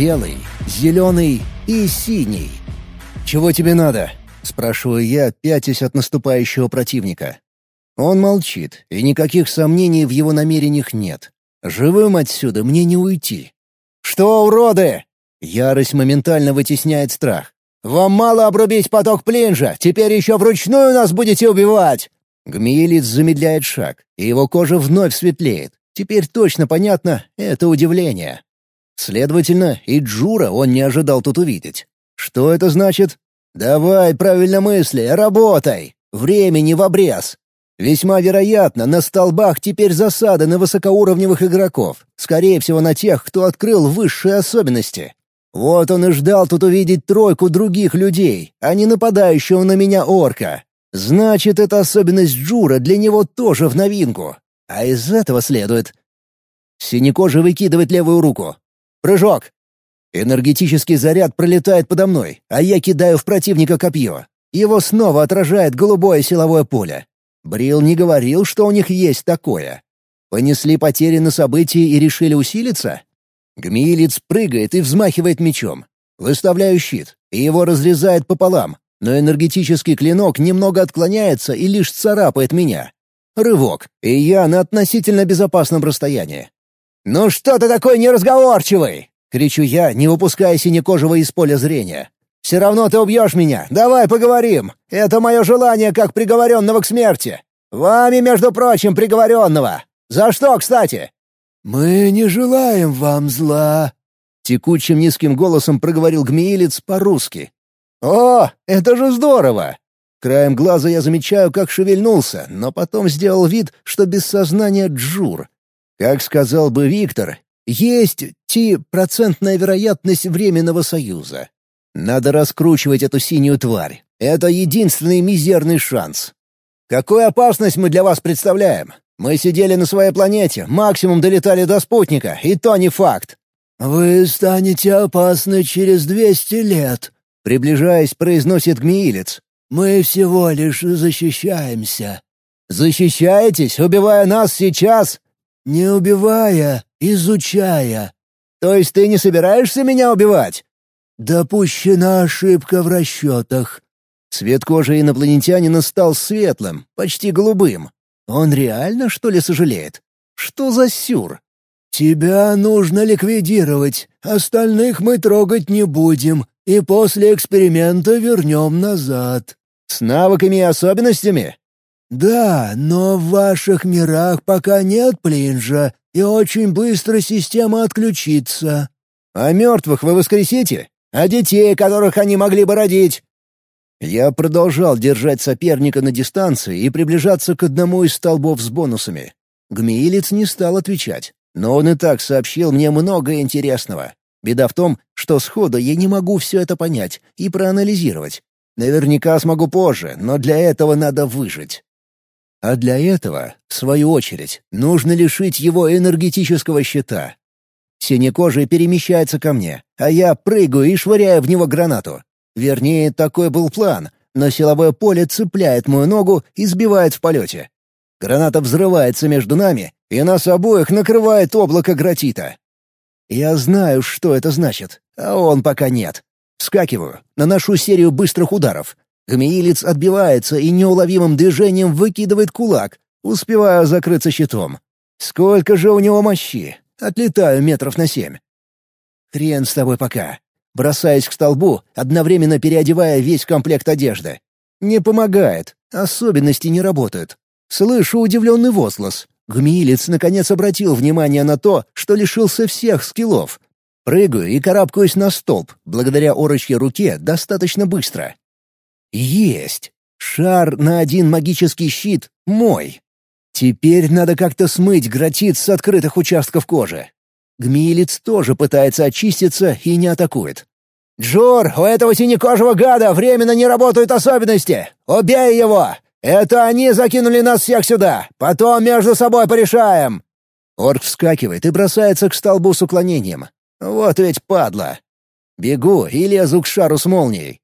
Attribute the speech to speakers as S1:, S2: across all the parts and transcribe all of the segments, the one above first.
S1: Белый, зеленый и синий. «Чего тебе надо?» — спрашиваю я, пятясь от наступающего противника. Он молчит, и никаких сомнений в его намерениях нет. Живым отсюда мне не уйти. «Что, уроды?» Ярость моментально вытесняет страх. «Вам мало обрубить поток плинжа, теперь еще вручную нас будете убивать!» Гмиелиц замедляет шаг, и его кожа вновь светлеет. Теперь точно понятно — это удивление. Следовательно, и Джура он не ожидал тут увидеть. Что это значит? «Давай, правильно мысли, работай! Времени в обрез!» Весьма вероятно, на столбах теперь засады на высокоуровневых игроков, скорее всего на тех, кто открыл высшие особенности. Вот он и ждал тут увидеть тройку других людей, а не нападающего на меня орка. Значит, эта особенность Джура для него тоже в новинку. А из этого следует... Синекожий выкидывает левую руку. Прыжок. Энергетический заряд пролетает подо мной, а я кидаю в противника копье. Его снова отражает голубое силовое поле. Брил не говорил, что у них есть такое. Понесли потери на событии и решили усилиться? Гмилец прыгает и взмахивает мечом. Выставляю щит, и его разрезает пополам, но энергетический клинок немного отклоняется и лишь царапает меня. Рывок, и я на относительно безопасном расстоянии. «Ну что ты такой неразговорчивый?» — кричу я, не выпуская синекожего из поля зрения. «Все равно ты убьешь меня. Давай поговорим. Это мое желание как приговоренного к смерти. Вами, между прочим, приговоренного. За что, кстати?»
S2: «Мы не желаем вам зла», — текучим низким голосом проговорил гмеилец по-русски.
S1: «О, это же здорово!» Краем глаза я замечаю, как шевельнулся, но потом сделал вид, что без сознания джур. Как сказал бы Виктор, есть ти-процентная вероятность временного союза. Надо раскручивать эту синюю тварь. Это единственный мизерный шанс. Какую опасность мы для вас представляем? Мы сидели на своей планете, максимум долетали до спутника, и то не факт.
S2: «Вы станете опасны через двести лет», — приближаясь, произносит Гмиилец. «Мы всего лишь защищаемся».
S1: «Защищаетесь, убивая нас сейчас?»
S2: «Не убивая, изучая».
S1: «То есть ты не собираешься меня убивать?»
S2: «Допущена ошибка в расчетах».
S1: Цвет кожи инопланетянина стал светлым, почти голубым. Он реально, что ли, сожалеет? Что за сюр?
S2: «Тебя нужно ликвидировать, остальных мы трогать не будем, и после эксперимента вернем назад».
S1: «С навыками и особенностями?»
S2: «Да, но в ваших мирах пока нет плинжа, и очень быстро система отключится».
S1: «А мертвых вы воскресите?» А детей, которых они могли бы родить?» Я продолжал держать соперника на дистанции и приближаться к одному из столбов с бонусами. Гмеилец не стал отвечать, но он и так сообщил мне много интересного. Беда в том, что сходу я не могу все это понять и проанализировать. Наверняка смогу позже, но для этого надо выжить. А для этого, в свою очередь, нужно лишить его энергетического щита, Синекожий перемещается ко мне, а я прыгаю и швыряю в него гранату. Вернее, такой был план, но силовое поле цепляет мою ногу и сбивает в полете. Граната взрывается между нами, и нас обоих накрывает облако гратита. Я знаю, что это значит, а он пока нет. Вскакиваю, наношу серию быстрых ударов. Гмеилец отбивается и неуловимым движением выкидывает кулак, успеваю закрыться щитом. Сколько же у него мощи! Отлетаю метров на семь. Хрен с тобой пока. Бросаюсь к столбу, одновременно переодевая весь комплект одежды. Не помогает, особенности не работают. Слышу удивленный возглас. Гмилец наконец обратил внимание на то, что лишился всех скиллов. Прыгаю и карабкаюсь на столб, благодаря орочьей руке достаточно быстро. Есть! Шар на один магический щит мой. Теперь надо как-то смыть гратит с открытых участков кожи. Гмилец тоже пытается очиститься и не атакует. «Джур, у этого синекожего гада временно не работают особенности! Убей его! Это они закинули нас всех сюда! Потом между собой порешаем!» Орк вскакивает и бросается к столбу с уклонением. «Вот ведь падла!» Бегу и лезу к шару с молнией.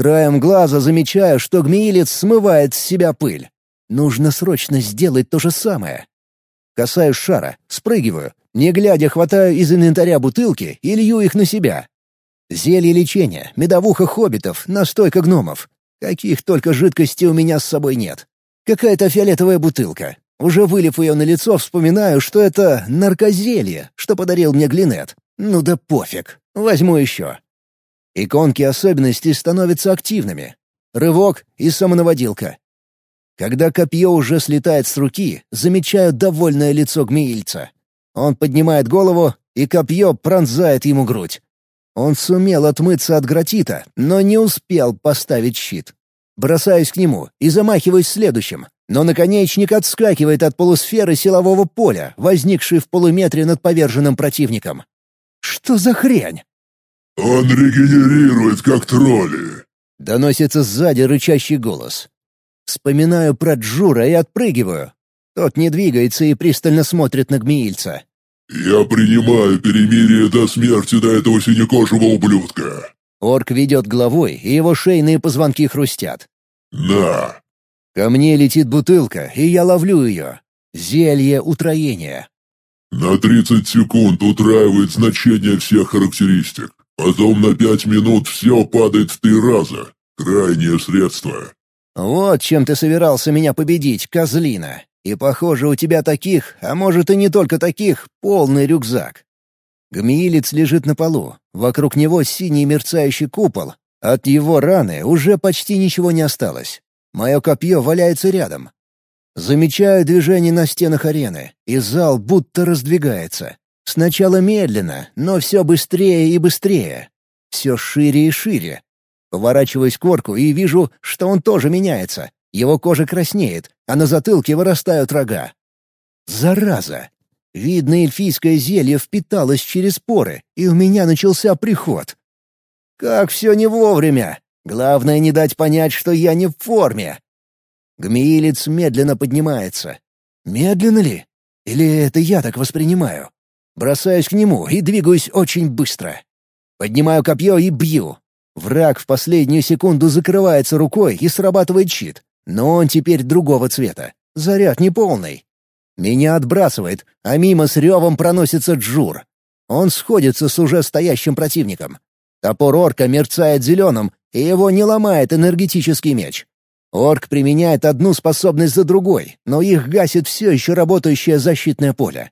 S1: Краем глаза замечаю, что гмилец смывает с себя пыль. Нужно срочно сделать то же самое. Касаюсь шара, спрыгиваю, Не глядя, хватаю из инвентаря бутылки и лью их на себя. Зелье лечения, медовуха хоббитов, настойка гномов. Каких только жидкостей у меня с собой нет. Какая-то фиолетовая бутылка. Уже вылив ее на лицо, вспоминаю, что это наркозелье, что подарил мне Глинет. Ну да пофиг. Возьму еще. Иконки особенностей становятся активными. Рывок и самонаводилка. Когда копье уже слетает с руки, замечаю довольное лицо гмеильца. Он поднимает голову, и копье пронзает ему грудь. Он сумел отмыться от гратита, но не успел поставить щит. Бросаюсь к нему и замахиваюсь следующим, но наконечник отскакивает от полусферы силового поля, возникшей в полуметре над поверженным противником. Что за хрень?
S3: «Он регенерирует, как тролли!»
S1: — доносится сзади рычащий голос. Вспоминаю про Джура и отпрыгиваю. Тот не двигается и пристально смотрит на гмеильца.
S3: «Я принимаю перемирие до смерти до этого синекожего ублюдка».
S1: Орк ведет головой, и его шейные позвонки хрустят.
S3: «На!»
S1: Ко мне летит бутылка, и я ловлю ее. Зелье утроения.
S3: «На 30 секунд утраивает значение всех характеристик. Потом на пять минут все падает в три раза. Крайнее средство».
S1: «Вот чем ты собирался меня победить, козлина. И, похоже, у тебя таких, а может и не только таких, полный рюкзак. Гмиилец лежит на полу. Вокруг него синий мерцающий купол. От его раны уже почти ничего не осталось. Мое копье валяется рядом. Замечаю движение на стенах арены, и зал будто раздвигается. Сначала медленно, но все быстрее и быстрее. Все шире и шире. Поворачиваюсь к орку и вижу, что он тоже меняется. Его кожа краснеет, а на затылке вырастают рога. Зараза! Видно, эльфийское зелье впиталось через поры, и у меня начался приход. Как все не вовремя! Главное не дать понять, что я не в форме. Гмеилец медленно поднимается. Медленно ли? Или это я так воспринимаю? Бросаюсь к нему и двигаюсь очень быстро. Поднимаю копье и бью. Враг в последнюю секунду закрывается рукой и срабатывает щит. Но он теперь другого цвета. Заряд неполный. Меня отбрасывает, а мимо с ревом проносится Джур. Он сходится с уже стоящим противником. Топор орка мерцает зеленым, и его не ломает энергетический меч. Орк применяет одну способность за другой, но их гасит все еще работающее защитное поле.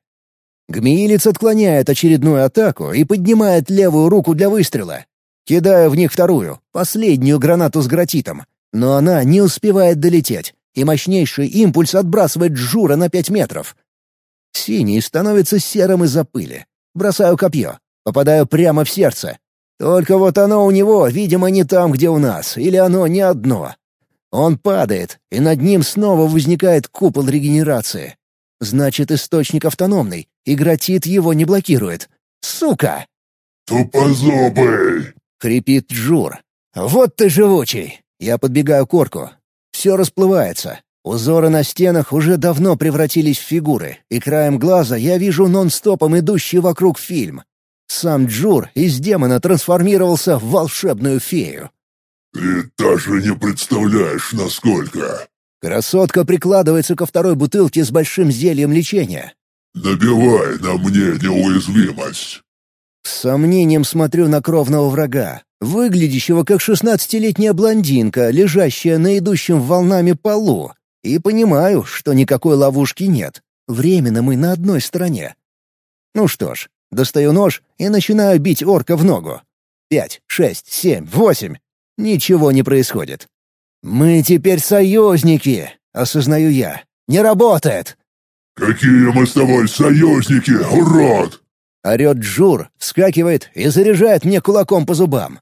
S1: Гмеилец отклоняет очередную атаку и поднимает левую руку для выстрела. Кидаю в них вторую, последнюю гранату с гратитом, но она не успевает долететь, и мощнейший импульс отбрасывает Джура на пять метров. Синий становится серым из-за пыли. Бросаю копье. Попадаю прямо в сердце. Только вот оно у него, видимо, не там, где у нас, или оно не одно. Он падает, и над ним снова возникает купол регенерации. Значит, источник автономный, и гратит его не блокирует. Сука!
S3: «Тупозубый!»
S1: — хрипит Джур. «Вот ты живучий! Я подбегаю к орку. Все расплывается. Узоры на стенах уже давно превратились в фигуры, и краем глаза я вижу нон-стопом идущий вокруг фильм. Сам Джур из демона трансформировался в волшебную фею.
S3: «Ты даже не представляешь, насколько...»
S1: Красотка прикладывается ко второй бутылке с большим зельем лечения.
S3: «Набивай на мне неуязвимость».
S1: С сомнением смотрю на кровного врага, выглядящего как шестнадцатилетняя блондинка, лежащая на идущем волнами полу, и понимаю, что никакой ловушки нет. Временно мы на одной стороне. Ну что ж, достаю нож и начинаю бить орка в ногу. Пять, шесть, семь, восемь. Ничего не происходит. «Мы теперь союзники», — осознаю я. «Не работает!»
S3: «Какие мы с тобой союзники, урод!»
S1: Орет Джур, вскакивает и заряжает мне кулаком по зубам.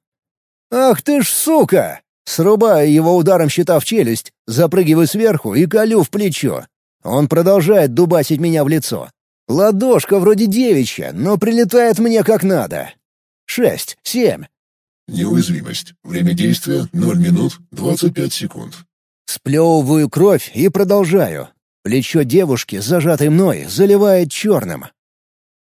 S1: «Ах ты ж сука!» Срубаю его ударом щита в челюсть, запрыгиваю сверху и колю в плечо. Он продолжает дубасить меня в лицо. Ладошка вроде девичья, но прилетает мне как надо. Шесть, семь.
S3: Неуязвимость. Время действия — 0 минут 25 секунд.
S1: Сплевываю кровь и продолжаю. Плечо девушки, зажатой мной, заливает черным.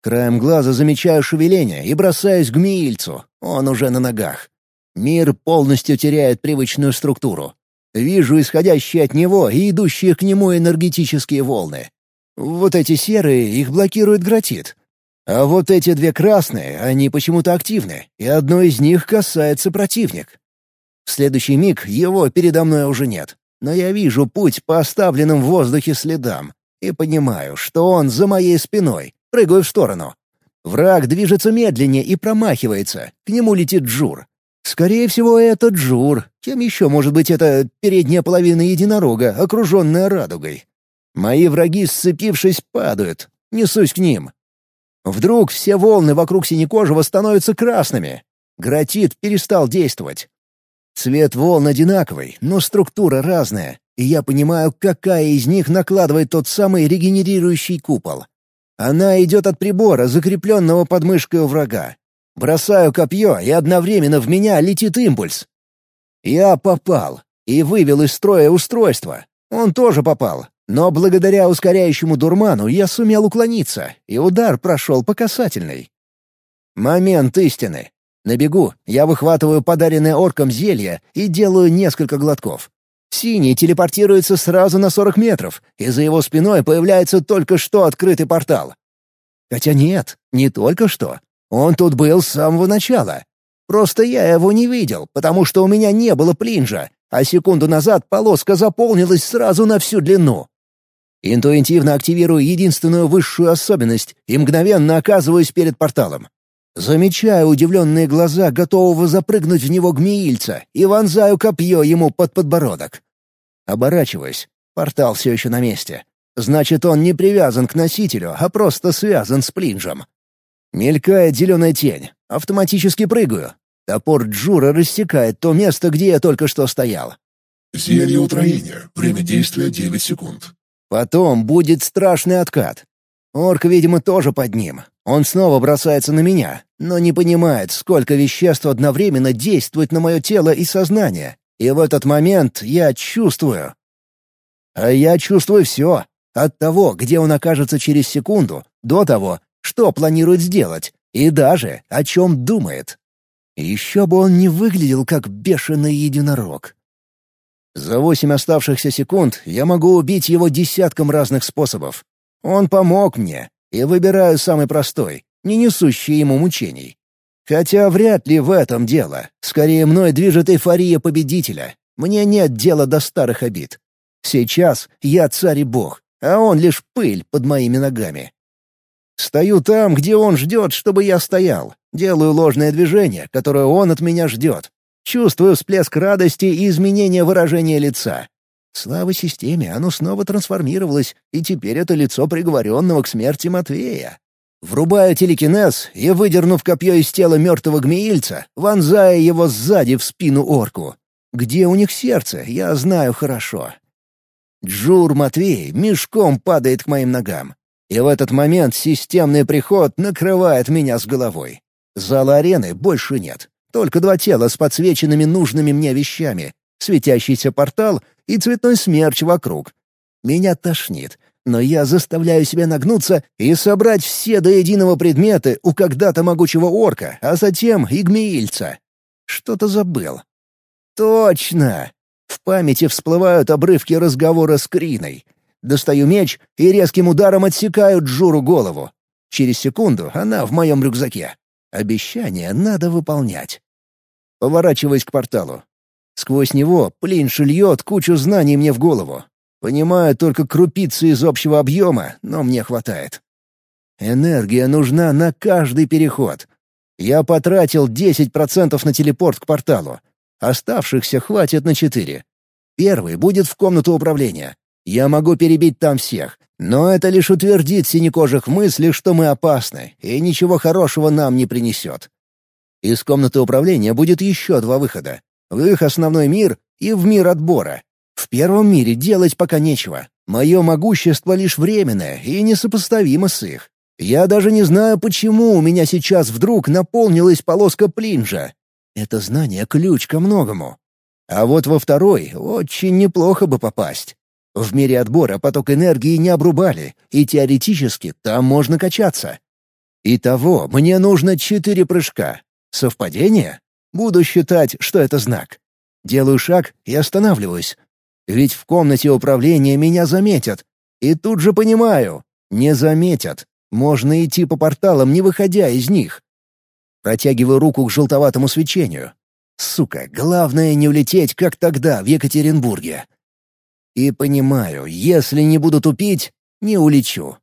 S1: Краем глаза замечаю шевеление и бросаюсь к Миильцу. Он уже на ногах. Мир полностью теряет привычную структуру. Вижу исходящие от него и идущие к нему энергетические волны. Вот эти серые их блокирует гратит. А вот эти две красные, они почему-то активны, и одной из них касается противник. В следующий миг его передо мной уже нет, но я вижу путь по оставленным в воздухе следам и понимаю, что он за моей спиной, прыгаю в сторону. Враг движется медленнее и промахивается, к нему летит Джур. Скорее всего, это Джур. Кем еще может быть эта передняя половина единорога, окруженная радугой? Мои враги, сцепившись, падают. Несусь к ним. Вдруг все волны вокруг синекожего становятся красными. Гратит перестал действовать. Цвет волн одинаковый, но структура разная, и я понимаю, какая из них накладывает тот самый регенерирующий купол. Она идет от прибора, закрепленного под мышкой у врага. Бросаю копье, и одновременно в меня летит импульс. Я попал и вывел из строя устройство. Он тоже попал, но благодаря ускоряющему дурману я сумел уклониться, и удар прошел по касательной. Момент истины. На бегу я выхватываю подаренное орком зелье и делаю несколько глотков. Синий телепортируется сразу на 40 метров, и за его спиной появляется только что открытый портал. Хотя нет, не только что. Он тут был с самого начала. Просто я его не видел, потому что у меня не было плинжа, а секунду назад полоска заполнилась сразу на всю длину. Интуитивно активирую единственную высшую особенность и мгновенно оказываюсь перед порталом. Замечаю удивленные глаза готового запрыгнуть в него гмеильца и вонзаю копье ему под подбородок. Оборачиваюсь. Портал все еще на месте. Значит, он не привязан к носителю, а просто связан с плинжем. Мелькает зеленая тень. Автоматически прыгаю. Топор Джура рассекает то место, где я только что стоял.
S3: Зелье утроения. Время действия 9 секунд.
S1: Потом будет страшный откат. Орк, видимо, тоже под ним. Он снова бросается на меня, но не понимает, сколько веществ одновременно действует на мое тело и сознание. И в этот момент я чувствую. А я чувствую все. От того, где он окажется через секунду, до того, что планирует сделать, и даже о чем думает. Еще бы он не выглядел как бешеный единорог. За восемь оставшихся секунд я могу убить его десятком разных способов. Он помог мне, и выбираю самый простой, не несущий ему мучений. Хотя вряд ли в этом дело. Скорее, мной движет эйфория победителя. Мне нет дела до старых обид. Сейчас я царь и бог, а он лишь пыль под моими ногами. Стою там, где он ждет, чтобы я стоял. Делаю ложное движение, которое он от меня ждет. Чувствую всплеск радости и изменение выражения лица. Слава системе, оно снова трансформировалось, и теперь это лицо приговоренного к смерти Матвея. Врубаю телекинез и, выдернув копье из тела мертвого гмеильца, вонзая его сзади в спину орку. Где у них сердце, я знаю хорошо. Джур Матвей мешком падает к моим ногам. И в этот момент системный приход накрывает меня с головой. Зала арены больше нет. Только два тела с подсвеченными нужными мне вещами, светящийся портал и цветной смерч вокруг. Меня тошнит, но я заставляю себя нагнуться и собрать все до единого предметы у когда-то могучего орка, а затем и гмеильца. Что-то забыл. Точно! В памяти всплывают обрывки разговора с Криной. Достаю меч и резким ударом отсекаю Джуру голову. Через секунду она в моем рюкзаке. Обещание надо выполнять. Поворачиваясь к порталу. Сквозь него плин шильет кучу знаний мне в голову. Понимаю только крупицы из общего объема, но мне хватает. Энергия нужна на каждый переход. Я потратил 10% на телепорт к порталу. Оставшихся хватит на 4. Первый будет в комнату управления. Я могу перебить там всех, но это лишь утвердит синекожих в мысли, что мы опасны, и ничего хорошего нам не принесет. Из комнаты управления будет еще два выхода в их основной мир и в мир отбора. В первом мире делать пока нечего. Мое могущество лишь временное и несопоставимо с их. Я даже не знаю, почему у меня сейчас вдруг наполнилась полоска плинжа. Это знание — ключ ко многому. А вот во второй очень неплохо бы попасть. В мире отбора поток энергии не обрубали, и теоретически там можно качаться. Итого мне нужно четыре прыжка. Совпадение? Буду считать, что это знак. Делаю шаг и останавливаюсь. Ведь в комнате управления меня заметят. И тут же понимаю — не заметят. Можно идти по порталам, не выходя из них. Протягиваю руку к желтоватому свечению. Сука, главное не улететь, как тогда, в Екатеринбурге. И понимаю, если не буду тупить, не улечу.